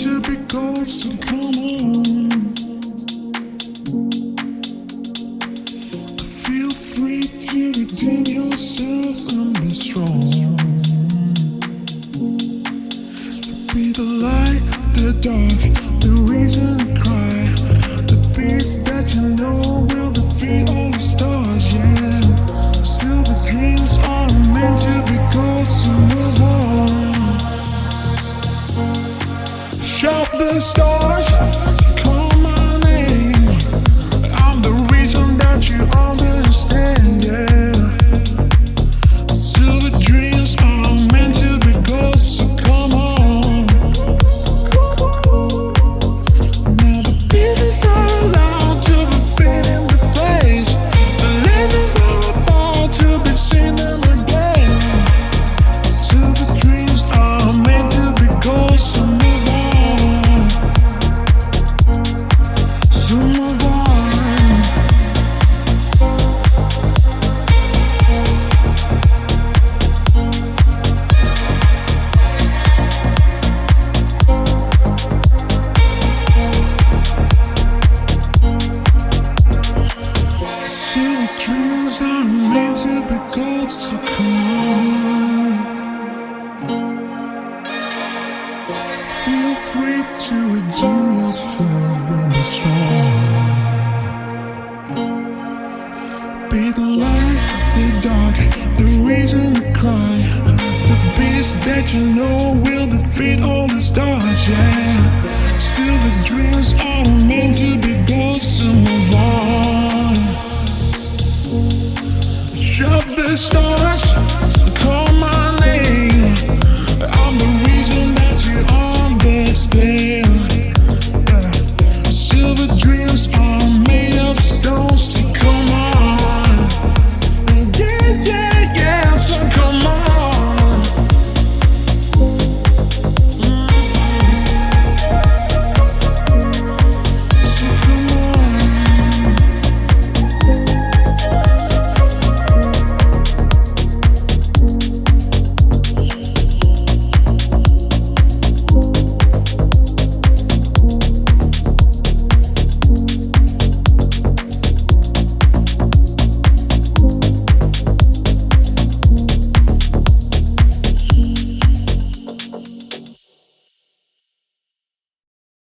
to be gold, so come on. Feel free to redeem yourself and be strong. Be the light, the dark, the reason stars, Silver dreams are meant to be gold, so come. Feel free to redeem yourself and be strong. Be the light, the dark, the reason to cry. The beast that you know will defeat all the stars, yeah. Silver dreams are meant to be the stars,